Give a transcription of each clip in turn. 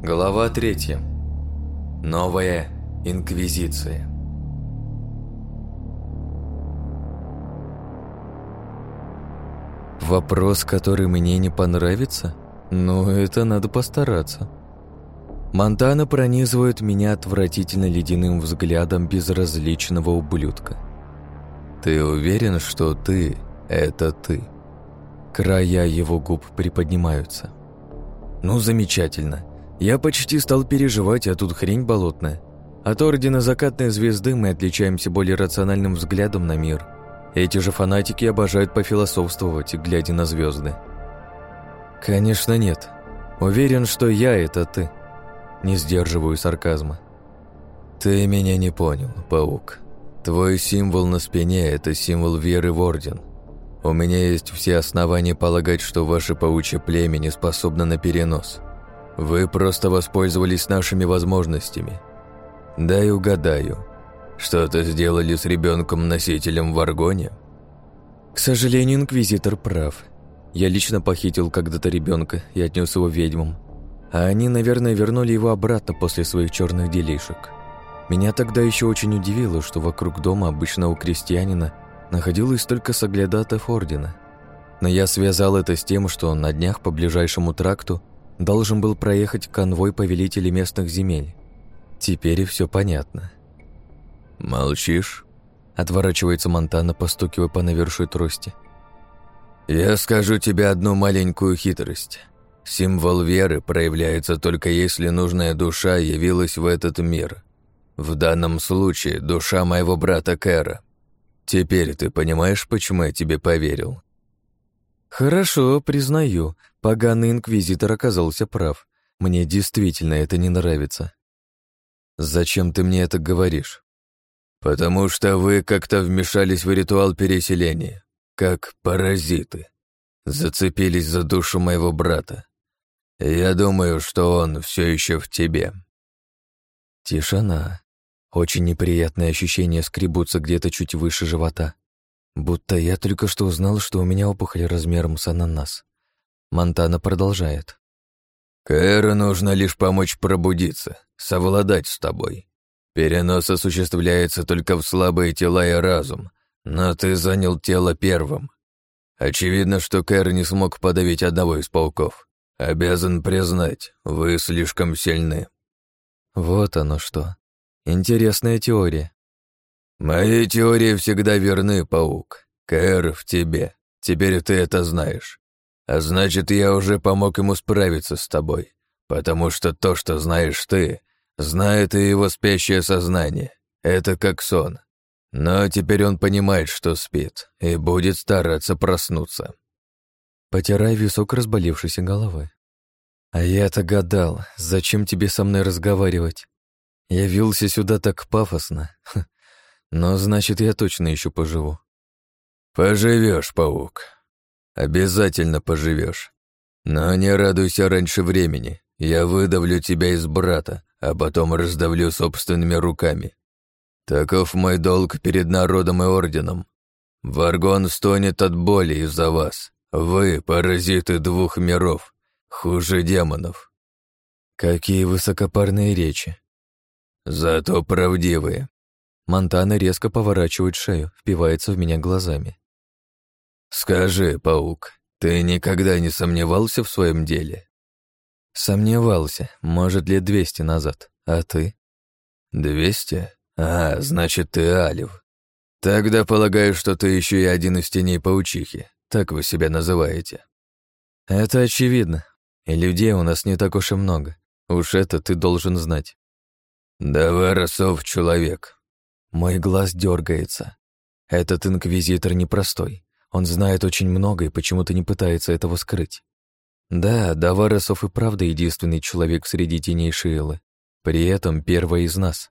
Глава третья. Новая Инквизиция. Вопрос, который мне не понравится? Ну, это надо постараться. Монтана пронизывает меня отвратительно ледяным взглядом безразличного ублюдка. «Ты уверен, что ты — это ты?» Края его губ приподнимаются. «Ну, замечательно. Я почти стал переживать, а тут хрень болотная. От Ордена Закатной Звезды мы отличаемся более рациональным взглядом на мир. Эти же фанатики обожают пофилософствовать, глядя на звезды. Конечно, нет. Уверен, что я — это ты. Не сдерживаю сарказма. Ты меня не понял, паук. Твой символ на спине — это символ веры в Орден. У меня есть все основания полагать, что ваше паучье племя не способно на перенос — вы просто воспользовались нашими возможностями. Дай угадаю. Что-то сделали с ребенком-носителем в Аргоне? К сожалению, инквизитор прав. Я лично похитил когда-то ребенка и отнес его ведьмам. А они, наверное, вернули его обратно после своих черных делишек. Меня тогда еще очень удивило, что вокруг дома обычного крестьянина находилось только соглядатов ордена. Но я связал это с тем, что на днях по ближайшему тракту должен был проехать конвой повелителей местных земель. Теперь все понятно. «Молчишь?» — отворачивается Монтана, постукивая по навершию трости. «Я скажу тебе одну маленькую хитрость. Символ веры проявляется только если нужная душа явилась в этот мир. В данном случае душа моего брата Кэра. Теперь ты понимаешь, почему я тебе поверил?» «Хорошо, признаю. Поганый инквизитор оказался прав. Мне действительно это не нравится». «Зачем ты мне это говоришь?» «Потому что вы как-то вмешались в ритуал переселения, как паразиты. Зацепились за душу моего брата. Я думаю, что он все еще в тебе». Тишина. Очень неприятные ощущения скребутся где-то чуть выше живота. Будто я только что узнал, что у меня опухоль размером с ананас. Монтана продолжает. «Кэру нужно лишь помочь пробудиться, совладать с тобой. Перенос осуществляется только в слабые тела и разум, но ты занял тело первым. Очевидно, что Кэр не смог подавить одного из пауков. Обязан признать, вы слишком сильны». Вот оно что. Интересная теория. «Мои теории всегда верны, паук. Кэр в тебе. Теперь ты это знаешь. А значит, я уже помог ему справиться с тобой. Потому что то, что знаешь ты, знает и его спящее сознание. Это как сон. Но теперь он понимает, что спит, и будет стараться проснуться». Потирая висок разболевшейся головы. «А я-то гадал, зачем тебе со мной разговаривать? Явился сюда так пафосно. Но значит, я точно еще поживу. Поживешь, паук. Обязательно поживешь. Но не радуйся раньше времени. Я выдавлю тебя из брата, а потом раздавлю собственными руками. Таков мой долг перед народом и орденом. Варгон стонет от боли из-за вас. Вы — паразиты двух миров, хуже демонов. Какие высокопарные речи. Зато правдивые. Монтана резко поворачивает шею, впивается в меня глазами. «Скажи, паук, ты никогда не сомневался в своем деле?» «Сомневался, может, лет двести назад. А ты?» «Двести? А, значит, ты Алив. Тогда полагаю, что ты еще и один из теней паучихи. Так вы себя называете». «Это очевидно. И людей у нас не так уж и много. Уж это ты должен знать». «Давай, Росов, человек, мой глаз дергается. Этот инквизитор непростой. Он знает очень много и почему-то не пытается этого скрыть. Да, Даваресов и правда единственный человек среди теней Шиэлы. При этом первая из нас.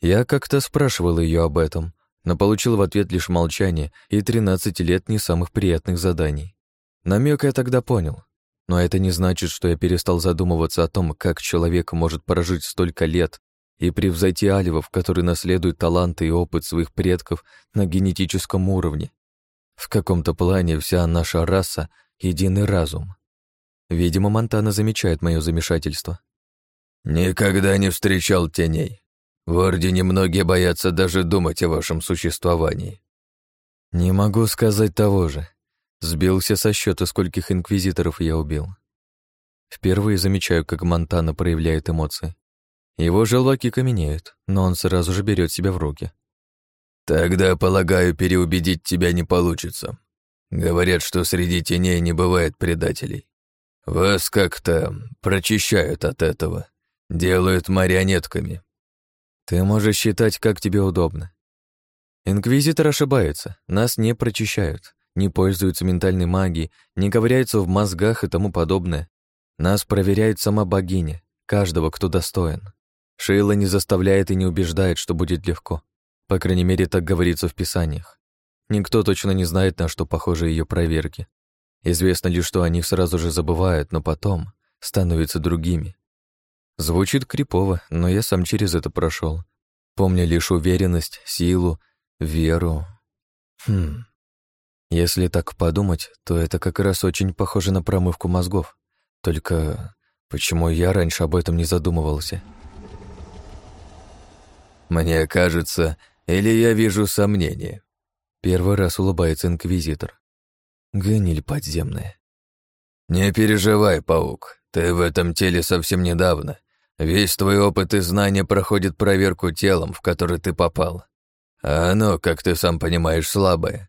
Я как-то спрашивал ее об этом, но получил в ответ лишь молчание и 13 лет не самых приятных заданий. Намек я тогда понял, но это не значит, что я перестал задумываться о том, как человек может прожить столько лет и превзойти альвов, которые наследуют таланты и опыт своих предков на генетическом уровне. В каком-то плане вся наша раса — единый разум. Видимо, Монтана замечает мое замешательство. Никогда не встречал теней. В Ордене многие боятся даже думать о вашем существовании. Не могу сказать того же. Сбился со счета, скольких инквизиторов я убил. Впервые замечаю, как Монтана проявляет эмоции. Его желваки каменеют, но он сразу же берет себя в руки. «Тогда, полагаю, переубедить тебя не получится. Говорят, что среди теней не бывает предателей. Вас как-то прочищают от этого, делают марионетками». «Ты можешь считать, как тебе удобно. Инквизитор ошибается, нас не прочищают, не пользуются ментальной магией, не ковыряются в мозгах и тому подобное. Нас проверяет сама богиня, каждого, кто достоин. Шейла не заставляет и не убеждает, что будет легко. По крайней мере, так говорится в писаниях. Никто точно не знает, на что похожи ее проверки. Известно лишь, что они сразу же забывают, но потом становятся другими. Звучит крипово, но я сам через это прошел. Помню лишь уверенность, силу, веру. Хм. Если так подумать, то это как раз очень похоже на промывку мозгов. Только почему я раньше об этом не задумывался? Мне кажется, или я вижу сомнения. Первый раз улыбается инквизитор. Гниль подземная. Не переживай, паук. Ты в этом теле совсем недавно. Весь твой опыт и знания проходит проверку телом, в который ты попал. А оно, как ты сам понимаешь, слабое.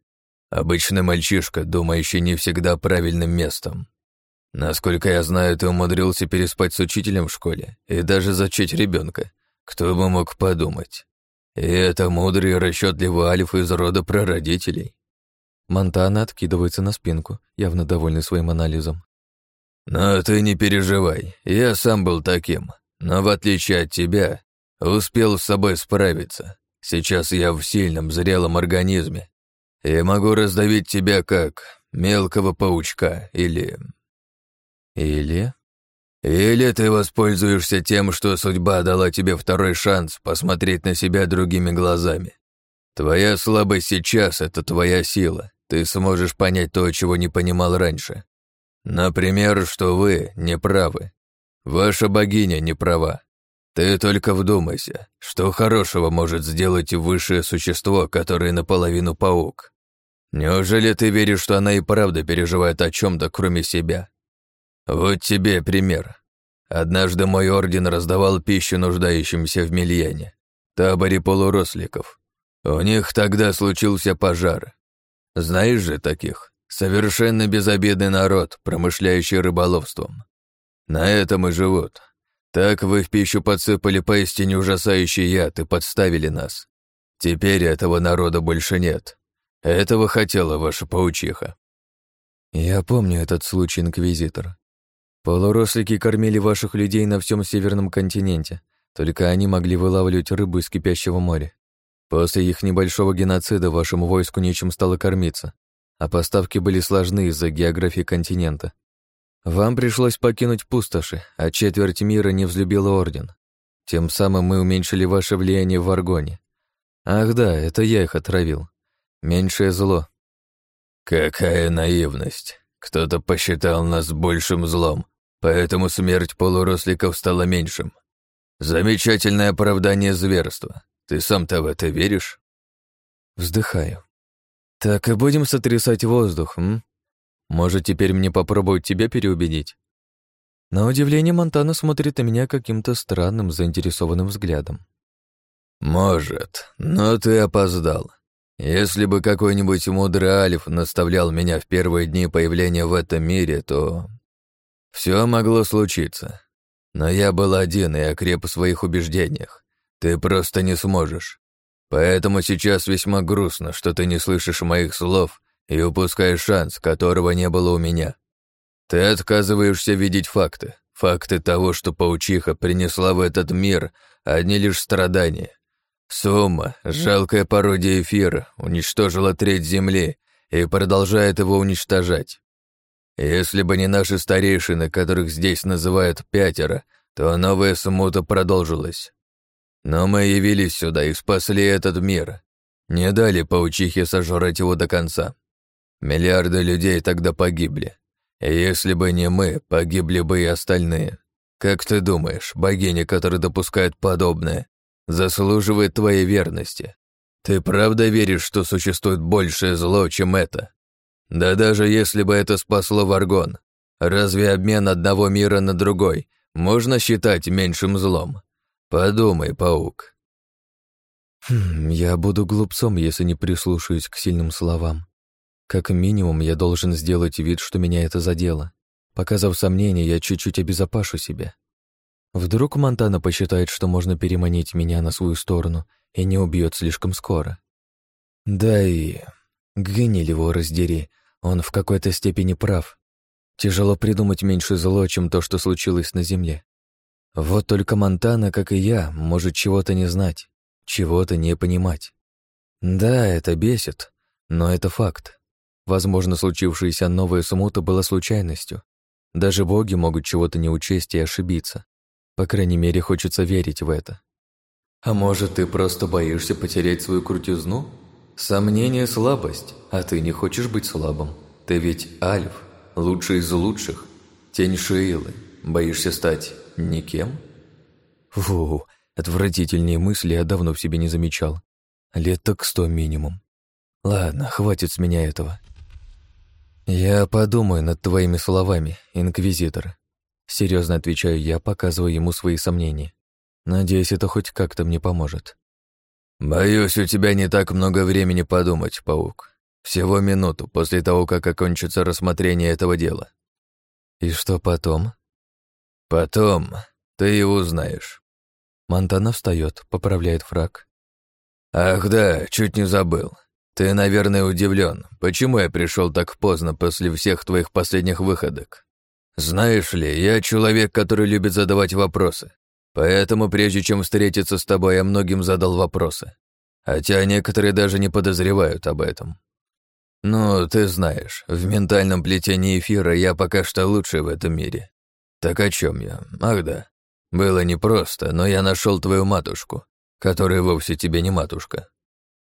Обычный мальчишка, думающий не всегда правильным местом. Насколько я знаю, ты умудрился переспать с учителем в школе и даже зачать ребенка. Кто бы мог подумать? И это мудрый и расчетливый альф из рода прародителей. Монтана откидывается на спинку, явно довольный своим анализом. «Но ты не переживай, я сам был таким, но в отличие от тебя, успел с собой справиться. Сейчас я в сильном, зрелом организме и могу раздавить тебя как мелкого паучка или или? Или ты воспользуешься тем, что судьба дала тебе второй шанс посмотреть на себя другими глазами. Твоя слабость сейчас — это твоя сила. Ты сможешь понять то, чего не понимал раньше. Например, что вы не правы. Ваша богиня не права. Ты только вдумайся, что хорошего может сделать высшее существо, которое наполовину паук. Неужели ты веришь, что она и правда переживает о чем то кроме себя? Вот тебе пример. Однажды мой орден раздавал пищу нуждающимся в мильяне, таборе полуросликов. У них тогда случился пожар. Знаешь же таких? Совершенно безобидный народ, промышляющий рыболовством. На этом и живут. Так вы в пищу подсыпали поистине ужасающий яд и подставили нас. Теперь этого народа больше нет. Этого хотела ваша паучиха. Я помню этот случай, инквизитор. Полурослики кормили ваших людей на всем северном континенте, только они могли вылавливать рыбу из кипящего моря. После их небольшого геноцида вашему войску нечем стало кормиться, а поставки были сложны из-за географии континента. Вам пришлось покинуть пустоши, а четверть мира не взлюбила Орден. Тем самым мы уменьшили ваше влияние в Аргоне. Ах да, это я их отравил. Меньшее зло. Какая наивность. Кто-то посчитал нас большим злом, Поэтому смерть полуросликов стала меньшим. Замечательное оправдание зверства. Ты сам-то в это веришь? Вздыхаю. Так и будем сотрясать воздух, м? Может, теперь мне попробовать тебя переубедить? На удивление Монтана смотрит на меня каким-то странным, заинтересованным взглядом. «Может, но ты опоздал. Если бы какой-нибудь мудрый Альф наставлял меня в первые дни появления в этом мире, то все могло случиться. Но я был один и окреп в своих убеждениях. Ты просто не сможешь. Поэтому сейчас весьма грустно, что ты не слышишь моих слов и упускаешь шанс, которого не было у меня. Ты отказываешься видеть факты. Факты того, что паучиха принесла в этот мир одни лишь страдания. Сумма, жалкая пародия эфира, уничтожила треть Земли и продолжает его уничтожать. Если бы не наши старейшины, которых здесь называют пятеро, то новая смута продолжилась. Но мы явились сюда и спасли этот мир. Не дали паучихе сожрать его до конца. Миллиарды людей тогда погибли. И если бы не мы, погибли бы и остальные. Как ты думаешь, богиня, которая допускает подобное, заслуживает твоей верности? Ты правда веришь, что существует большее зло, чем это? Да даже если бы это спасло Варгон, разве обмен одного мира на другой можно считать меньшим злом? Подумай, паук. Хм, я буду глупцом, если не прислушаюсь к сильным словам. Как минимум, я должен сделать вид, что меня это задело. Показав сомнение, я чуть-чуть обезопашу себя. Вдруг Монтана посчитает, что можно переманить меня на свою сторону и не убьет слишком скоро. Да и... Гниль его раздери, он в какой-то степени прав. Тяжело придумать меньше зло, чем то, что случилось на Земле. Вот только Монтана, как и я, может чего-то не знать, чего-то не понимать. Да, это бесит, но это факт. Возможно, случившаяся новая смута была случайностью. Даже боги могут чего-то не учесть и ошибиться. По крайней мере, хочется верить в это. А может, ты просто боишься потерять свою крутизну? Сомнение – слабость, а ты не хочешь быть слабым. Ты ведь Альф, лучший из лучших, тень Шиилы. Боишься стать никем? Фу, отвратительные мысли я давно в себе не замечал. Лет так сто минимум. Ладно, хватит с меня этого. Я подумаю над твоими словами, инквизитор. Серьезно отвечаю я, показываю ему свои сомнения. Надеюсь, это хоть как-то мне поможет. «Боюсь, у тебя не так много времени подумать, паук. Всего минуту после того, как окончится рассмотрение этого дела». «И что потом?» «Потом ты его узнаешь». Монтана встает, поправляет фраг. «Ах да, чуть не забыл. Ты, наверное, удивлен, почему я пришел так поздно после всех твоих последних выходок. Знаешь ли, я человек, который любит задавать вопросы. Поэтому, прежде чем встретиться с тобой, я многим задал вопросы. Хотя некоторые даже не подозревают об этом. Ну, ты знаешь, в ментальном плетении эфира я пока что лучший в этом мире. Так о чем я? Ах да. Было непросто, но я нашел твою матушку, которая вовсе тебе не матушка.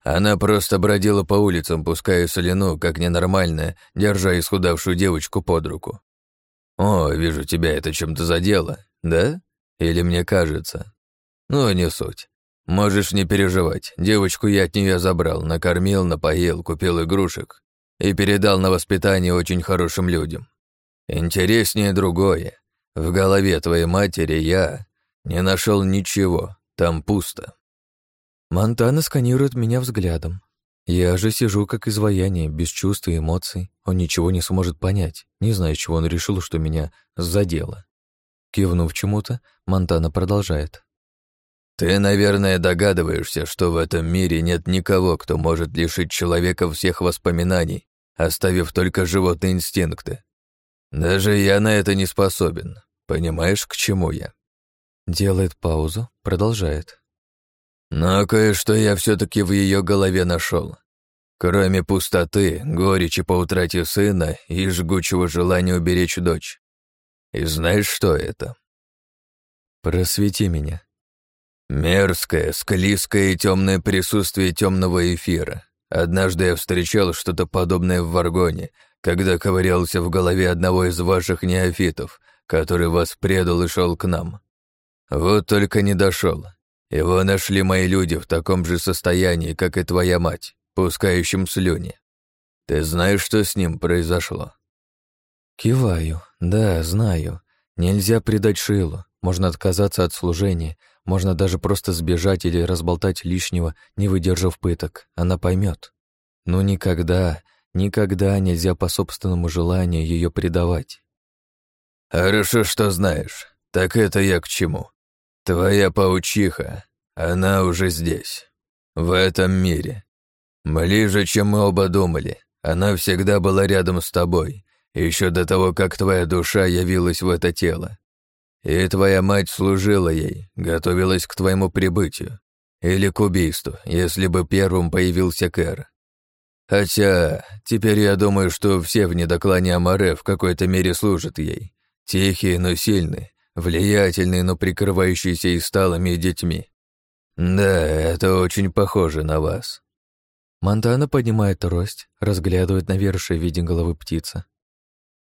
Она просто бродила по улицам, пуская соляну, как ненормальная, держа исхудавшую девочку под руку. «О, вижу, тебя это чем-то задело, да? Или мне кажется? Ну, не суть. Можешь не переживать, девочку я от нее забрал, накормил, напоил, купил игрушек и передал на воспитание очень хорошим людям. Интереснее другое. В голове твоей матери я не нашел ничего, там пусто. Монтана сканирует меня взглядом. Я же сижу как изваяние, без чувств и эмоций. Он ничего не сможет понять, не знаю, чего он решил, что меня задело. Кивнув чему-то, Монтана продолжает. «Ты, наверное, догадываешься, что в этом мире нет никого, кто может лишить человека всех воспоминаний, оставив только животные инстинкты. Даже я на это не способен. Понимаешь, к чему я?» Делает паузу, продолжает. Но кое-что я все таки в ее голове нашел. Кроме пустоты, горечи по утрате сына и жгучего желания уберечь дочь. И знаешь, что это? Просвети меня. Мерзкое, склизкое и темное присутствие темного эфира. Однажды я встречал что-то подобное в Варгоне, когда ковырялся в голове одного из ваших неофитов, который вас предал и шел к нам. Вот только не дошел. Его нашли мои люди в таком же состоянии, как и твоя мать, пускающим слюни. Ты знаешь, что с ним произошло?» Киваю. Да, знаю. Нельзя предать Шилу. Можно отказаться от служения. Можно даже просто сбежать или разболтать лишнего, не выдержав пыток. Она поймет. Но никогда, никогда нельзя по собственному желанию ее предавать. «Хорошо, что знаешь. Так это я к чему. Твоя паучиха, она уже здесь, в этом мире. Ближе, чем мы оба думали. Она всегда была рядом с тобой, еще до того, как твоя душа явилась в это тело. И твоя мать служила ей, готовилась к твоему прибытию. Или к убийству, если бы первым появился Кэр. Хотя, теперь я думаю, что все в недоклане Амаре в какой-то мере служат ей. Тихие, но сильные, влиятельный, но прикрывающийся и сталыми детьми. Да, это очень похоже на вас. Монтана поднимает трость, разглядывает навершие в виде головы птицы.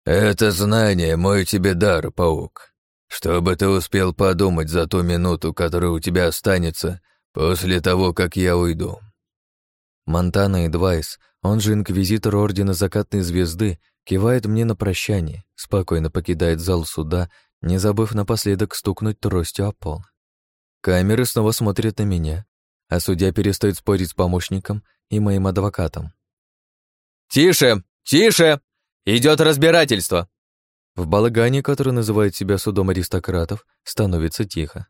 Это знание мой тебе дар, паук. чтобы ты успел подумать за ту минуту, которая у тебя останется после того, как я уйду». Монтана и Двайс, он же инквизитор Ордена Закатной Звезды, кивает мне на прощание, спокойно покидает зал суда, не забыв напоследок стукнуть тростью о пол. Камеры снова смотрят на меня, а судья перестает спорить с помощником и моим адвокатом. «Тише! Тише! Идет разбирательство!» В балагане, который называет себя судом аристократов, становится тихо.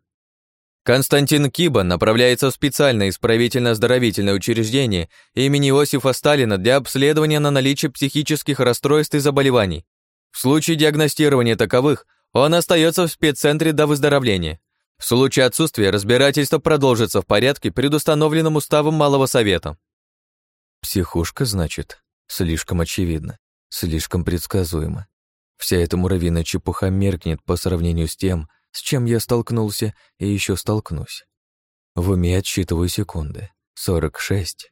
Константин Киба направляется в специальное исправительно-оздоровительное учреждение имени Иосифа Сталина для обследования на наличие психических расстройств и заболеваний. В случае диагностирования таковых он остается в спеццентре до выздоровления. В случае отсутствия разбирательство продолжится в порядке, предустановленном уставом Малого Совета. Психушка, значит? Слишком очевидно, слишком предсказуемо. Вся эта муравьиная чепуха меркнет по сравнению с тем, с чем я столкнулся и еще столкнусь. В уме отсчитываю секунды. Сорок шесть.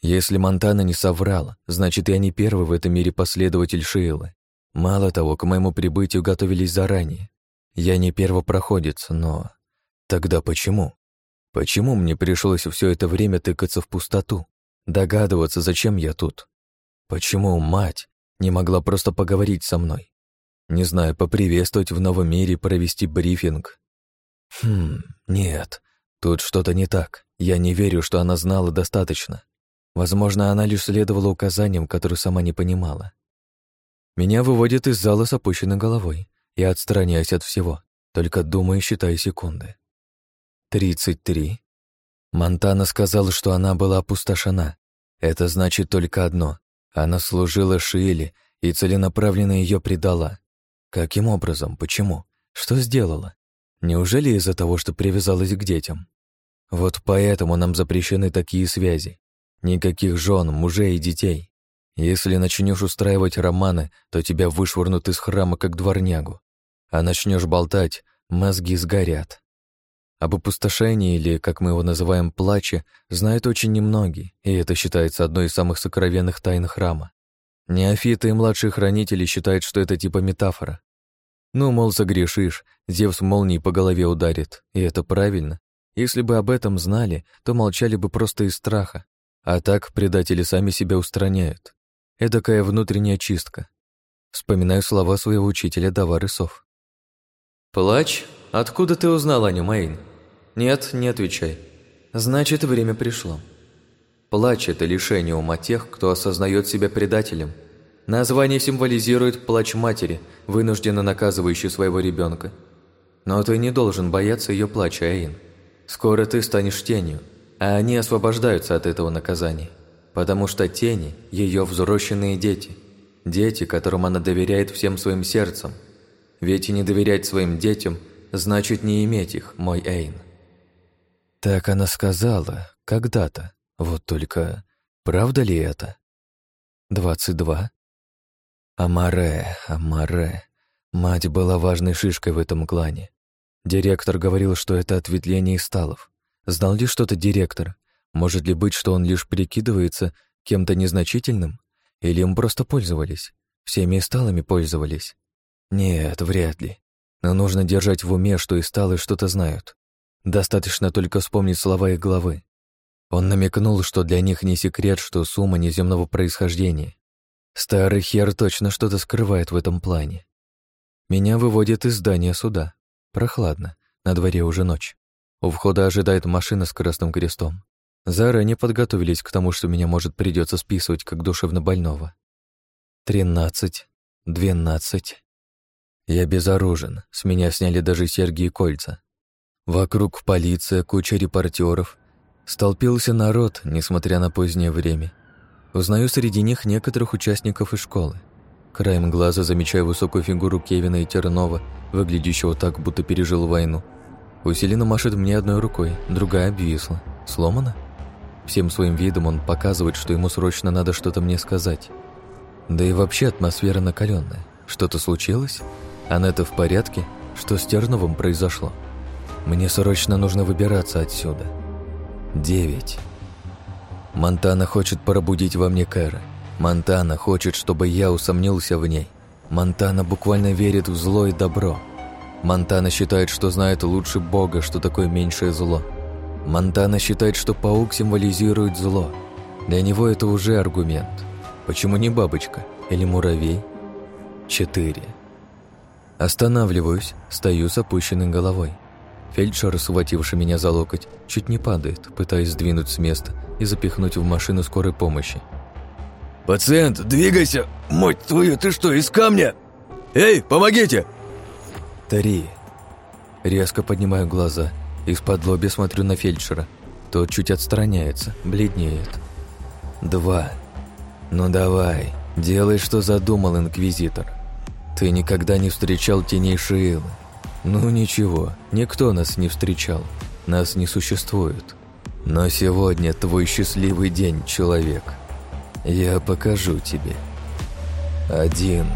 Если Монтана не соврал, значит, я не первый в этом мире последователь Шиэлы. Мало того, к моему прибытию готовились заранее. Я не первопроходец, но... Тогда почему? Почему мне пришлось все это время тыкаться в пустоту? Догадываться, зачем я тут? Почему мать не могла просто поговорить со мной? Не знаю, поприветствовать в новом мире, провести брифинг. Хм, нет, тут что-то не так. Я не верю, что она знала достаточно. Возможно, она лишь следовала указаниям, которые сама не понимала. Меня выводят из зала с опущенной головой. Я отстраняюсь от всего, только думаю и считаю секунды. Тридцать три. Монтана сказал, что она была опустошена. Это значит только одно. Она служила Шиэле и целенаправленно ее предала. Каким образом? Почему? Что сделала? Неужели из-за того, что привязалась к детям? Вот поэтому нам запрещены такие связи. Никаких жен, мужей и детей. Если начнешь устраивать романы, то тебя вышвырнут из храма как дворнягу. А начнешь болтать, мозги сгорят. Об опустошении или, как мы его называем, плаче, знают очень немногие, и это считается одной из самых сокровенных тайн храма. Неофиты и младшие хранители считают, что это типа метафора. Ну, мол, согрешишь, Зевс молнией по голове ударит, и это правильно. Если бы об этом знали, то молчали бы просто из страха. А так предатели сами себя устраняют. Эдакая внутренняя чистка. Вспоминаю слова своего учителя Давары Сов. «Плач? Откуда ты узнал о нем, Эйн?» «Нет, не отвечай. Значит, время пришло. Плач – это лишение ума тех, кто осознает себя предателем. Название символизирует плач матери, вынужденно наказывающей своего ребенка. Но ты не должен бояться ее плача, Эйн. Скоро ты станешь тенью, а они освобождаются от этого наказания. Потому что тени – ее взросленные дети. Дети, которым она доверяет всем своим сердцем. Ведь и не доверять своим детям – значит не иметь их, мой Эйн. Так она сказала, когда-то. Вот только правда ли это? Двадцать два. Амаре, Амаре. Мать была важной шишкой в этом клане. Директор говорил, что это ответвление сталов. Знал ли что-то директор? Может ли быть, что он лишь прикидывается кем-то незначительным? Или им просто пользовались? Всеми сталами пользовались? Нет, вряд ли. Но нужно держать в уме, что и сталы что-то знают. Достаточно только вспомнить слова их главы. Он намекнул, что для них не секрет, что сумма неземного происхождения. Старый хер точно что-то скрывает в этом плане. Меня выводят из здания суда. Прохладно, на дворе уже ночь. У входа ожидает машина с красным крестом. Заранее подготовились к тому, что меня может придется списывать как душевно больного. Тринадцать, двенадцать. Я безоружен, с меня сняли даже серьги и кольца. Вокруг полиция, куча репортеров, Столпился народ, несмотря на позднее время. Узнаю среди них некоторых участников из школы. Краем глаза замечаю высокую фигуру Кевина и Тернова, выглядящего так, будто пережил войну. Усиленно машет мне одной рукой, другая обвисла. Сломана? Всем своим видом он показывает, что ему срочно надо что-то мне сказать. Да и вообще атмосфера накаленная. Что-то случилось? Анетта в порядке? Что с Терновым произошло? Мне срочно нужно выбираться отсюда. Девять. Монтана хочет пробудить во мне Кэра. Монтана хочет, чтобы я усомнился в ней. Монтана буквально верит в зло и добро. Монтана считает, что знает лучше Бога, что такое меньшее зло. Монтана считает, что паук символизирует зло. Для него это уже аргумент. Почему не бабочка или муравей? Четыре. Останавливаюсь, стою с опущенной головой. Фельдшер, схвативший меня за локоть, чуть не падает, пытаясь сдвинуть с места и запихнуть в машину скорой помощи. «Пациент, двигайся! Мать твою, ты что, из камня? Эй, помогите!» Три. Резко поднимаю глаза. Из-под лоби смотрю на фельдшера. Тот чуть отстраняется, бледнеет. Два. Ну давай, делай, что задумал инквизитор. Ты никогда не встречал теней Шиилы. Ну ничего, никто нас не встречал. Нас не существует. Но сегодня твой счастливый день, человек. Я покажу тебе. Один.